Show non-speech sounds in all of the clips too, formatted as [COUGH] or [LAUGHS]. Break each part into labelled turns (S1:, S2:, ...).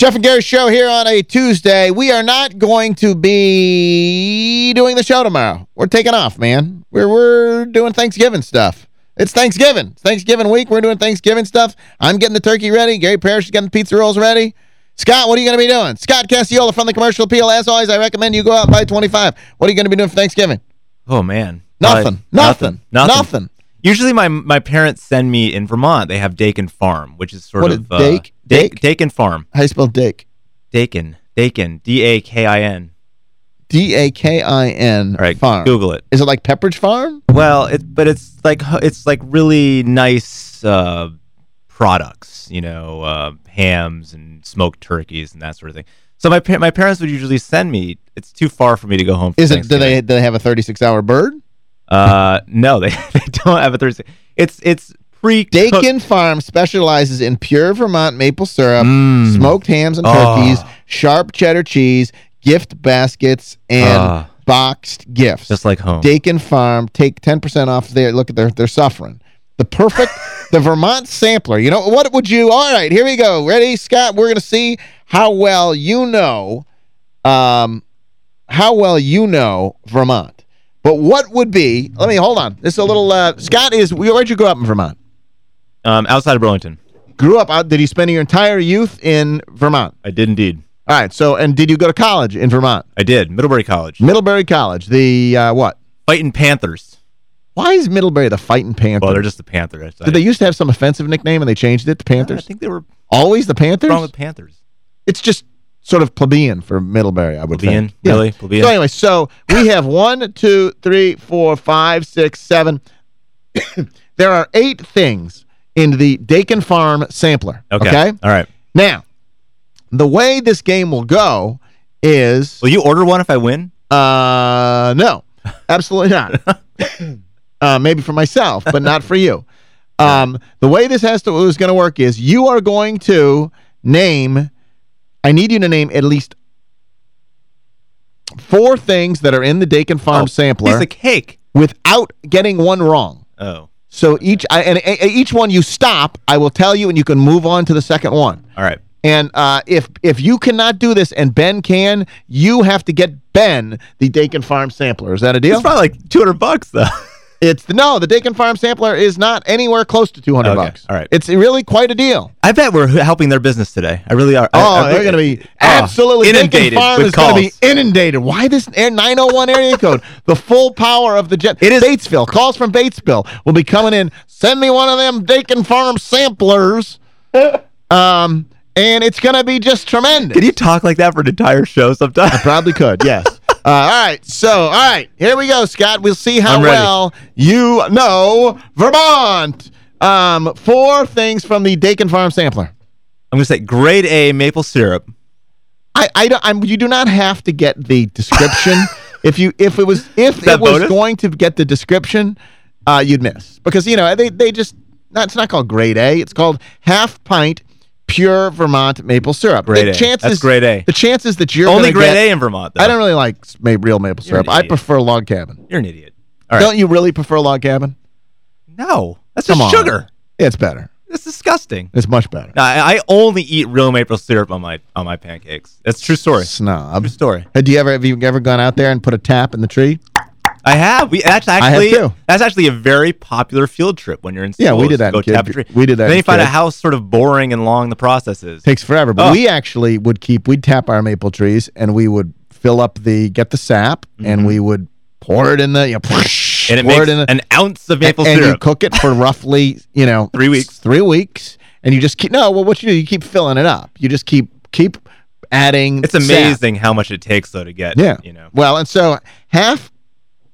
S1: Geoff and Gary show here on a Tuesday. We are not going to be doing the show tomorrow. We're taking off, man. We're we're doing Thanksgiving stuff. It's Thanksgiving. It's Thanksgiving week. We're doing Thanksgiving stuff. I'm getting the turkey ready. Gary Parrish is getting the pizza rolls ready. Scott, what are you going to be doing? Scott Cacciola from the Commercial Appeal. As always, I recommend you go out and buy 25. What are you going to be doing for Thanksgiving?
S2: Oh, man.
S1: Nothing.
S2: Uh,
S1: nothing.
S2: Nothing.
S1: Nothing.
S2: Usually my my parents send me in Vermont. They have Dakin Farm, which is sort
S1: What
S2: of
S1: is
S2: uh,
S1: Dake?
S2: Dakin Farm.
S1: How do you spell Dake?
S2: Dakin. Dakin. D A K I N.
S1: D-A-K-I-N
S2: All right,
S1: farm.
S2: Google it.
S1: Is it like Pepperidge Farm?
S2: Well, it but it's like it's like really nice uh, products, you know, uh, hams and smoked turkeys and that sort of thing. So my my parents would usually send me. It's too far for me to go home. For
S1: Is it? Do they? Do they have a 36-hour bird?
S2: Uh, no, [LAUGHS] they, they don't have a Thursday. It's it's pre
S1: Dakin Farm specializes in pure Vermont maple syrup,
S2: Mm.
S1: smoked hams and
S2: Oh.
S1: turkeys, sharp cheddar cheese, gift baskets, and
S2: Ah.
S1: boxed gifts.
S2: just like home.
S1: Dakin Farm, take 10% off there. Look at their they're suffering. The perfect [LAUGHS] the Vermont sampler. You know what would you All right, here we go. Ready, Scott? We're going to see how well you know um how well you know Vermont. But what would be Let me hold on. This is a little uh Scott is where'd you grow up in Vermont?
S2: Um, outside of Burlington,
S1: Grew up out did you spend your entire youth in Vermont?
S2: I did indeed.
S1: All right. So and did you go to college in Vermont?
S2: I did Middlebury College,
S1: Middlebury College. The uh what?
S2: fighting Panthers.
S1: Why is Middlebury the fighting Panthers?
S2: Well, they're just the Panthers.
S1: Did they used to have some offensive nickname and they changed it to Panthers?
S2: I think they were
S1: Always the Panthers?
S2: wrong with Panthers.
S1: it's just sort of plebeian for Middlebury, I would
S2: Plebeian,
S1: think. Yeah.
S2: really? Plebeian?
S1: So anyway, so we have one, two, three, four, five, six, seven. [COUGHS] there are eight things in the Dakin Farm sampler.
S2: Okay.
S1: okay?
S2: All right.
S1: Now, the way this game will go is...
S2: Will you order one if I win?
S1: Uh, no, [LAUGHS] absolutely not. [LAUGHS] uh, maybe for myself, but not for you. [LAUGHS] Um, the way this has to is going to work is you are going to name. I need you to name at least four things that are in the Dakin Farm
S2: Oh,
S1: sampler
S2: Piece of cake.
S1: without getting one wrong.
S2: Oh,
S1: So each I, and, and each one you stop, I will tell you, and you can move on to the second one.
S2: all right.
S1: And uh, if if you cannot do this and Ben can, you have to get Ben the Dakin Farm sampler. Is that a deal?
S2: It's probably like 200 bucks, though. [LAUGHS]
S1: It's no, the Dakin Farm sampler is not anywhere close to 200
S2: Okay,
S1: bucks.
S2: all right.
S1: It's really quite a deal.
S2: I bet we're helping their business today. I really are.
S1: Oh,
S2: I-
S1: they're going to be
S2: Oh,
S1: absolutely
S2: inundated
S1: Dakin Farm
S2: with
S1: is going to be
S2: calls.
S1: inundated. Why this 901 area [LAUGHS] code? The full power of the jet.
S2: It is-
S1: Batesville. Calls from Batesville will be coming in. Send me one of them Dakin Farm samplers. [LAUGHS] um, and it's going to be just tremendous.
S2: Can you talk like that for an entire show sometime?
S1: I probably could, yes. [LAUGHS] Uh, all right, so, all right, here we go, Scott. We'll see how well you know Vermont. Um, four things from the Dakin Farm sampler.
S2: I'm going to say grade A maple syrup.
S1: I, I don't, I'm, you do not have to get the description. [LAUGHS] if you, if it was, if it was
S2: bonus?
S1: going to get the description, uh, you'd miss because you know they, they just, not, it's not called grade A. It's called half pint pure Vermont maple syrup.
S2: Grade
S1: the
S2: A.
S1: chances,
S2: That's grade A.
S1: The chances that you're
S2: Only grade
S1: get-
S2: A in Vermont, though.
S1: I don't really like real maple syrup. I prefer log cabin.
S2: You're an idiot. Right.
S1: Don't you really prefer log cabin?
S2: no, that's
S1: Come
S2: just
S1: on.
S2: sugar.
S1: It's better.
S2: It's disgusting.
S1: It's much better.
S2: No, I, I only eat real maple syrup on my on my pancakes. That's a true story.
S1: Snob.
S2: True story.
S1: Do you ever have you ever gone out there and put a tap in the tree?
S2: I have. We that's actually that's actually a very popular field trip when you're in school.
S1: Yeah, we did that
S2: Go tap a tree.
S1: we did that
S2: Then you find
S1: kid.
S2: out how sort of boring and long the process is.
S1: Takes forever, but
S2: Oh.
S1: we actually would keep we'd tap our maple trees and we would fill up the get the sap and we would pour it in the you know,
S2: Mm-hmm. and it
S1: pour
S2: makes
S1: it in the,
S2: an ounce of maple
S1: and, and you cook it for roughly you know [LAUGHS]
S2: Three weeks.
S1: three weeks and you just keep no well what you do you keep filling it up you just keep keep adding
S2: It's
S1: sap.
S2: amazing how much it takes though to get.
S1: Yeah.
S2: You know.
S1: Well, and so half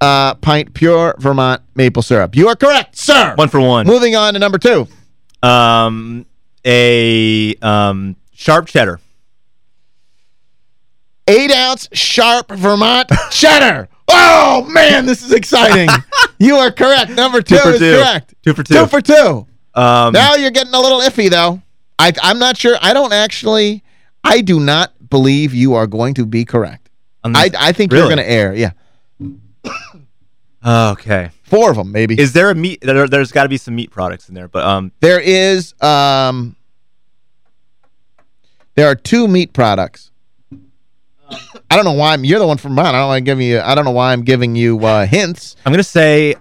S1: uh, pint pure Vermont maple syrup. You are correct, sir.
S2: One for one.
S1: Moving on to number two.
S2: Um, a um sharp cheddar.
S1: Eight ounce sharp Vermont cheddar. Oh, man, this is exciting. [LAUGHS] you are correct. Number two,
S2: Two
S1: is
S2: two.
S1: correct.
S2: Two for two.
S1: Two for two.
S2: Um,
S1: Now you're getting a little iffy, though. I, I'm not sure. I don't actually, I do not believe you are going to be correct. I, I think you're going to err. Yeah.
S2: Okay.
S1: Four of them, maybe.
S2: Is there a meat? There, there's got to be some meat products in there, but um,
S1: There is um There are two meat products. I don't know why I'm, you're the one from Vermont. I don't want to give you, I don't know why I'm giving you uh, hints.
S2: I'm going to say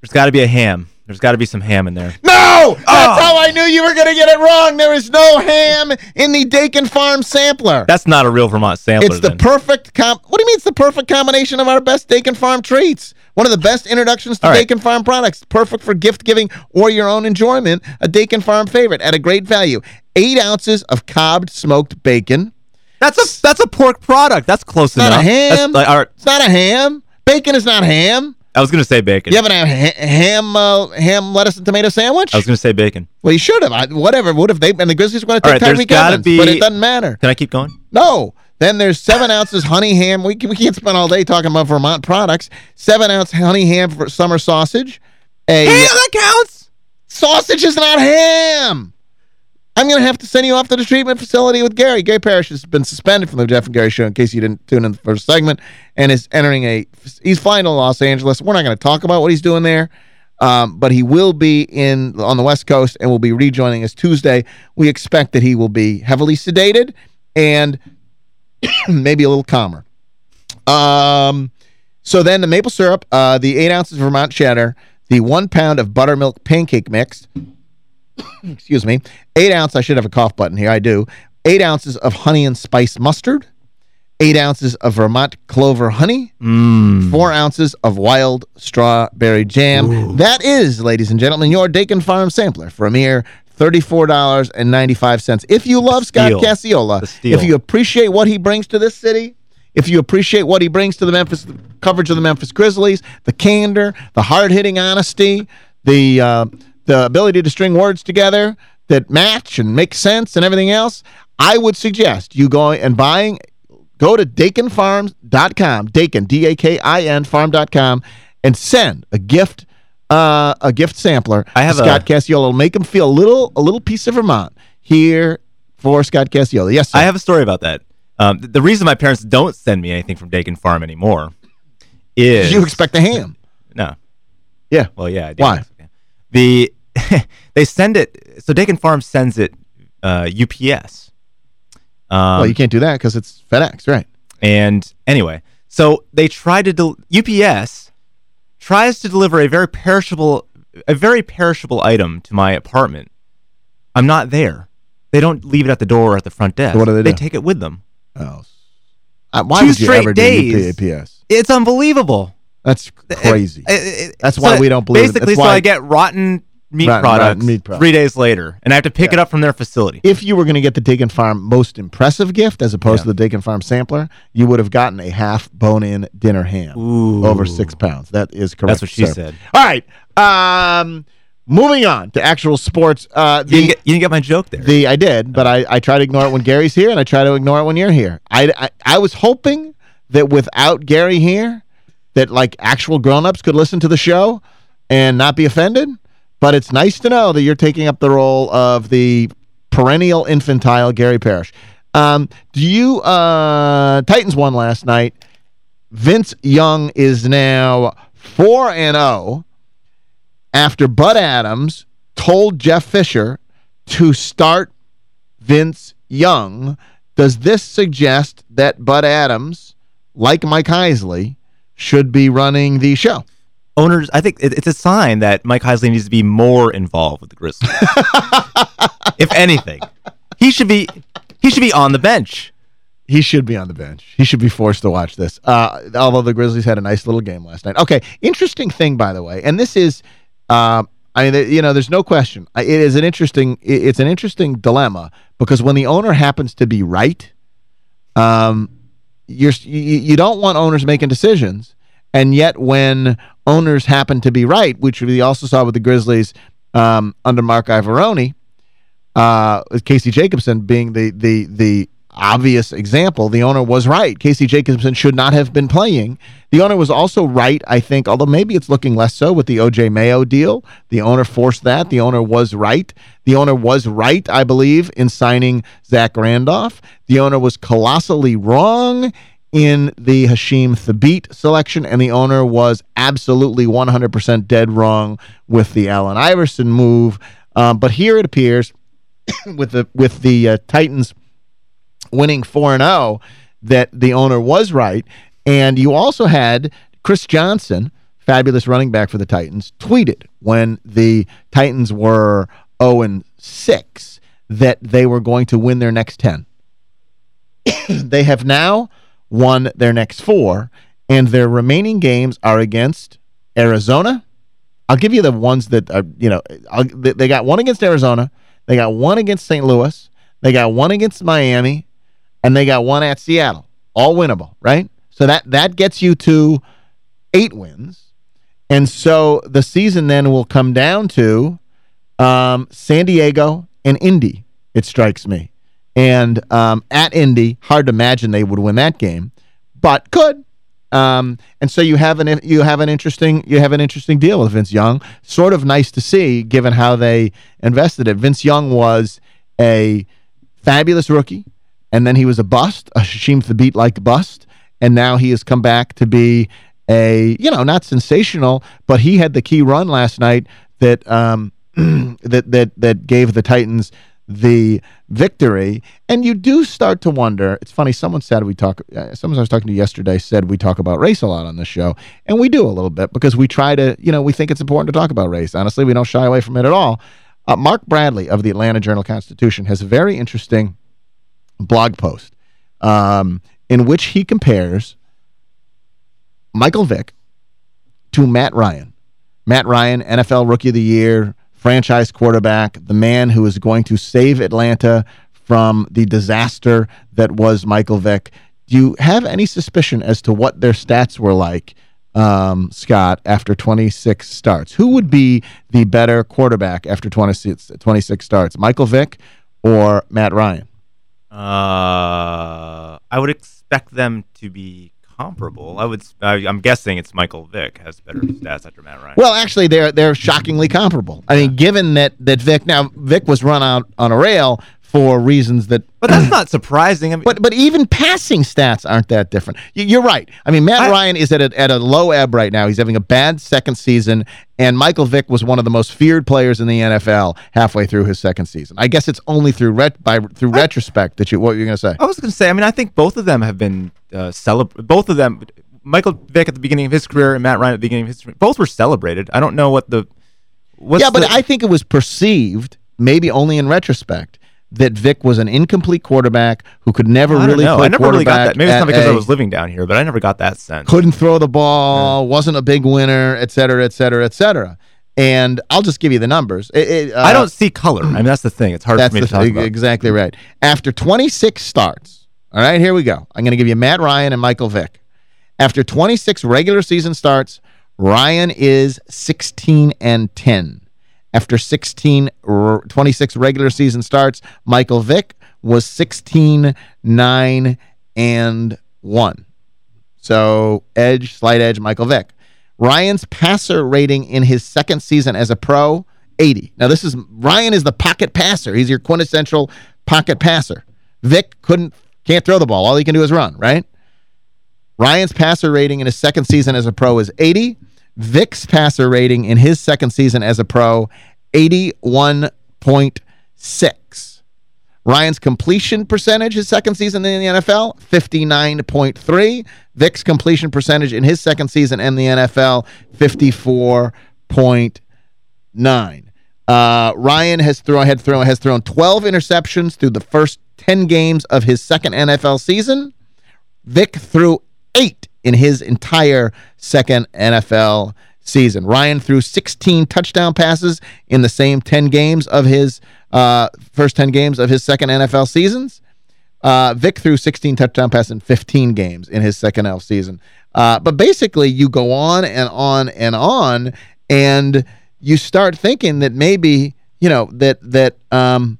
S2: there's got to be a ham. There's got to be some ham in there.
S1: No! That's oh. how I knew you were going to get it wrong. There is no ham in the Dakin Farm sampler.
S2: That's not a real Vermont sampler.
S1: It's the
S2: then.
S1: perfect, com what do you mean it's the perfect combination of our best Dakin Farm treats? One of the best introductions to right. Dakin Farm products. Perfect for gift giving or your own enjoyment. A Dakin Farm favorite at a great value. Eight ounces of cobbed smoked bacon.
S2: That's a that's a pork product. That's close
S1: it's
S2: enough.
S1: Not a ham. Like, It's not a ham. Bacon is not ham.
S2: I was going to say bacon.
S1: You haven't had ha ham, uh, ham, lettuce, and tomato sandwich?
S2: I was going to say bacon.
S1: Well, you should have. I, whatever. What if they and the Grizzlies were going to take right, Tyreke Evans? Be, but it doesn't matter.
S2: Can I keep going?
S1: No. Then there's seven ounces honey ham. We, we can't spend all day talking about Vermont products. Seven ounce honey ham for summer sausage.
S2: A, ham, that counts.
S1: Sausage is not ham. I'm going to have to send you off to the treatment facility with Gary. Gary Parrish has been suspended from the Geoff and Gary show in case you didn't tune in the first segment and is entering a he's flying to Los Angeles. We're not going to talk about what he's doing there. Um, but he will be in on the West Coast and will be rejoining us Tuesday. We expect that he will be heavily sedated and [COUGHS] maybe a little calmer. Um, so then the maple syrup, uh, the 8 ounces of Vermont cheddar, the one pound of buttermilk pancake mix, [COUGHS] excuse me, 8 ounce, I should have a cough button here, I do, 8 ounces of honey and spice mustard, 8 ounces of Vermont clover honey,
S2: mm.
S1: 4 ounces of wild strawberry jam. Ooh. That is, ladies and gentlemen, your Dakin Farm sampler for a mere $34.95. If you love Scott Cacciola, if you appreciate what he brings to this city, if you appreciate what he brings to the Memphis the coverage of the Memphis Grizzlies, the candor, the hard-hitting honesty, the uh, the ability to string words together that match and make sense and everything else, I would suggest you go and buying go to dakinfarms.com, Dakin, D-A-K-I-N, farm.com, and send a gift uh, a gift sampler
S2: I have
S1: Scott Cacciola. It'll make him feel a little a little piece of Vermont here for Scott Cacciola. Yes, sir.
S2: I have a story about that. Um, the reason my parents don't send me anything from Dakin Farm anymore is...
S1: You expect a ham.
S2: No.
S1: Yeah.
S2: Well, yeah.
S1: Why?
S2: The [LAUGHS] They send it... So Dakin Farm sends it uh, UPS.
S1: Um, well, you can't do that because it's FedEx, right?
S2: And anyway, so they tried to... UPS tries to deliver a very perishable a very perishable item to my apartment. I'm not there. They don't leave it at the door or at the front desk.
S1: So what do they do?
S2: They take it with them.
S1: Oh. Uh, why
S2: Two
S1: would you
S2: straight
S1: ever
S2: days.
S1: do UPS?
S2: It's unbelievable.
S1: That's crazy.
S2: It, it, it,
S1: That's why
S2: so
S1: we don't believe
S2: Basically,
S1: it.
S2: so I get rotten meat
S1: Rotten-
S2: products
S1: rotten meat products.
S2: three days later, and I have to pick
S1: Yeah.
S2: it up from their facility.
S1: If you were going to get the Dakin Farm most impressive gift as opposed
S2: Yeah.
S1: to the Dakin Farm sampler, you would have gotten a half bone-in dinner ham.
S2: Ooh.
S1: Over six pounds. That is correct.
S2: That's what she
S1: sir.
S2: said.
S1: All right. Um, moving on to actual sports. Uh,
S2: You didn't, get, you didn't get my joke there.
S1: the I did, but I, I try to ignore it when Gary's here, and I try to ignore it when you're here. I, I, I was hoping that without Gary here, that like actual grown-ups could listen to the show and not be offended. But it's nice to know that you're taking up the role of the perennial infantile Gary Parrish. Um, do you uh, Titans won last night. Vince Young is now 4 and 0 after Bud Adams told Jeff Fisher to start Vince Young. Does this suggest that Bud Adams, like Mike Heisley, should be running the show?
S2: Owners, I think it, it's a sign that Mike Heisley needs to be more involved with the Grizzlies. [LAUGHS] if anything, he should be he should be on the bench.
S1: He should be on the bench. He should be forced to watch this. Uh, although the Grizzlies had a nice little game last night. Okay, interesting thing, by the way, and this is, uh, I mean, you know, there's no question. It is an interesting, it's an interesting dilemma because when the owner happens to be right, um, you're you, you don't want owners making decisions, and yet when owners happen to be right, which we also saw with the Grizzlies um, under Marc Iavaroni, uh, Casey Jacobsen being the the the obvious example, the owner was right. Casey Jacobsen should not have been playing. The owner was also right, I think, although maybe it's looking less so with the O.J. Mayo deal. The owner forced that. The owner was right. The owner was right, I believe, in signing Zach Randolph. The owner was colossally wrong in the Hasheem Thabeet selection, and the owner was absolutely 100% dead wrong with the Allen Iverson move. Um, but here it appears [COUGHS] with the with the uh, Titans winning 4-0 that the owner was right. And you also had Chris Johnson, fabulous running back for the Titans, tweeted when the Titans were 0-6 that they were going to win their next 10. [COUGHS] they have now won their next four, and their remaining games are against Arizona. I'll give you the ones that are, you know, I'll, they got one against Arizona, they got one against St. Louis, they got one against Miami, and they got one at Seattle. All winnable, right? So that that gets you to eight wins. And so the season then will come down to um, San Diego and Indy, it strikes me. And um, at Indy, hard to imagine they would win that game, but could. Um, and so you have an you have an interesting you have an interesting deal with Vince Young. Sort of nice to see, given how they invested it. Vince Young was a fabulous rookie, and then he was a bust, a Hasheem Thabeet-like bust, and now he has come back to be a, you know, not sensational, but he had the key run last night that um, [CLEARS THROAT] that that that gave the Titans the victory. And you do start to wonder. It's funny, someone said we talk, uh, someone I was talking to yesterday said we talk about race a lot on this show. And we do a little bit because we try to, you know, we think it's important to talk about race. Honestly, we don't shy away from it at all. Uh, Mark Bradley of the Atlanta Journal-Constitution has a very interesting blog post um, in which he compares Michael Vick to Matt Ryan. Matt Ryan, NFL Rookie of the Year, franchise quarterback, the man who is going to save Atlanta from the disaster that was Michael Vick. Do you have any suspicion as to what their stats were like, um, Scott, after 26 starts? Who would be the better quarterback after 26, 26 starts, Michael Vick or Matt Ryan?
S2: Uh, I would expect them to be comparable. I would. I, am guessing it's Michael Vick has better stats after Matt Ryan.
S1: Well, actually, they're they're shockingly comparable. I mean, given that that Vick now Vick was run out on a rail for reasons that
S2: But that's not surprising. I mean,
S1: but but even passing stats aren't that different. You're right. I mean, Matt I, Ryan is at a, at a low ebb right now. He's having a bad second season, and Michael Vick was one of the most feared players in the NFL halfway through his second season. I guess it's only through ret by through I, retrospect that you what you're going to say.
S2: I was going to say. I mean, I think both of them have been uh, both of them Michael Vick at the beginning of his career and Matt Ryan at the beginning of his career, both were celebrated. I don't know what the
S1: Yeah, but the, I think it was perceived maybe only in retrospect that Vick was an incomplete quarterback who could never really
S2: know.
S1: play
S2: I never really got that. Maybe it's not because a, I was living down here, but I never got that sense.
S1: Couldn't throw the ball, yeah. wasn't a big winner, et cetera, et cetera, et cetera. And I'll just give you the numbers. It, it, uh,
S2: I don't see color. I mean, that's the thing. It's hard for me to talk about.
S1: Exactly right. After 26 starts, all right, here we go. I'm going to give you Matt Ryan and Michael Vick. After 26 regular season starts, Ryan is 16 and 10. After 16, 26 regular season starts, Michael Vick was 16, 9, and 1. So edge, slight edge, Michael Vick. Ryan's passer rating in his second season as a pro, 80. Now this is, Ryan is the pocket passer. He's your quintessential pocket passer. Vick couldn't, can't throw the ball. All he can do is run, right? Ryan's passer rating in his second season as a pro is 80. Vick's passer rating in his second season as a pro, 81.6. Ryan's completion percentage his second season in the NFL, 59.3. Vick's completion percentage in his second season in the NFL, 54.9. Uh, Ryan has thrown had thrown has thrown 12 interceptions through the first 10 games of his second NFL season. Vick threw 8 in his entire second NFL season. Ryan threw 16 touchdown passes in the same 10 games of his uh, first 10 games of his second NFL seasons. Uh, Vick threw 16 touchdown passes in 15 games in his second NFL season. Uh, but basically, you go on and on and on, and you start thinking that maybe, you know, that that um,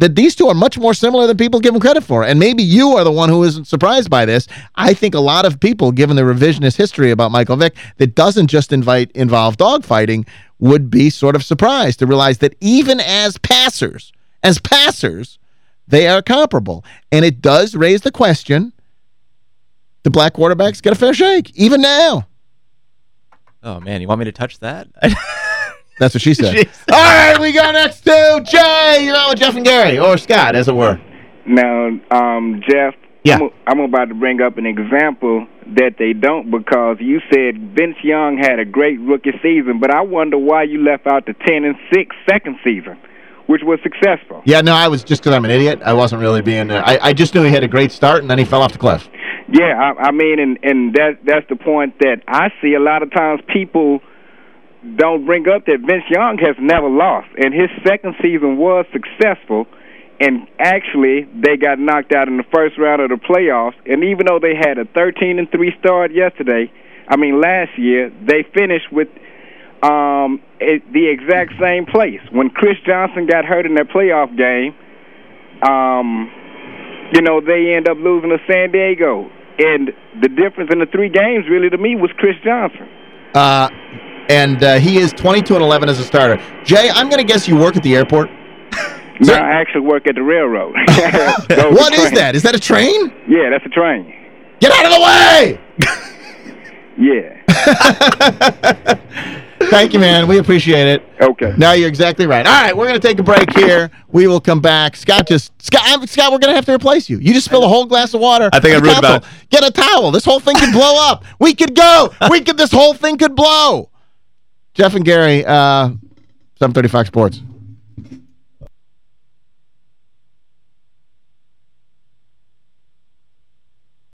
S1: that these two are much more similar than people give them credit for. And maybe you are the one who isn't surprised by this. I think a lot of people, given the revisionist history about Michael Vick, that doesn't just invite involve dogfighting, would be sort of surprised to realize that even as passers, as passers, they are comparable. And it does raise the question, the black quarterbacks get a fair shake, even now.
S2: Oh, man, you want me to touch that? [LAUGHS]
S1: That's what she said. All right, we go next to Jay. You're on with Geoff and Gary, or Scott, as it were.
S3: Now, um, Geoff,
S1: Yeah.
S3: I'm, I'm about to bring up an example that they don't because you said Vince Young had a great rookie season, but I wonder why you left out the 10 and 6 second season, which was successful.
S1: Yeah, no, I was just because I'm an idiot. I wasn't really being uh, I, I just knew he had a great start, and then he fell off the cliff.
S3: Yeah, I, I mean, and and that that's the point that I see. A lot of times people don't bring up that Vince Young has never lost, and his second season was successful. And actually, they got knocked out in the first round of the playoffs. And even though they had a 13 and three start yesterday, I mean last year, they finished with um, it, the exact same place. When Chris Johnson got hurt in that playoff game, um, you know, they end up losing to San Diego. And the difference in the three games, really, to me, was Chris Johnson.
S1: Uh, and uh, he is 22 and 11 as a starter. Jay, I'm going to guess you work at the airport.
S3: No, I actually work at the railroad. [LAUGHS] Those
S1: What
S3: are
S1: is
S3: trains.
S1: that? Is that a train?
S3: Yeah, that's a train.
S1: Get out of the way!
S3: Yeah. [LAUGHS]
S1: Thank you, man. We appreciate it.
S3: Okay.
S1: Now you're exactly right. All right, we're going to take a break here. We will come back. Scott just Scott, I'm, Scott, we're going to have to replace you. You just spilled a whole glass of water.
S2: I think I
S1: the
S2: ruined about
S1: console. Get a towel. This whole thing could blow up. We could go. We could. This whole thing could blow. Geoff and Gary, uh, 730 Fox Sports.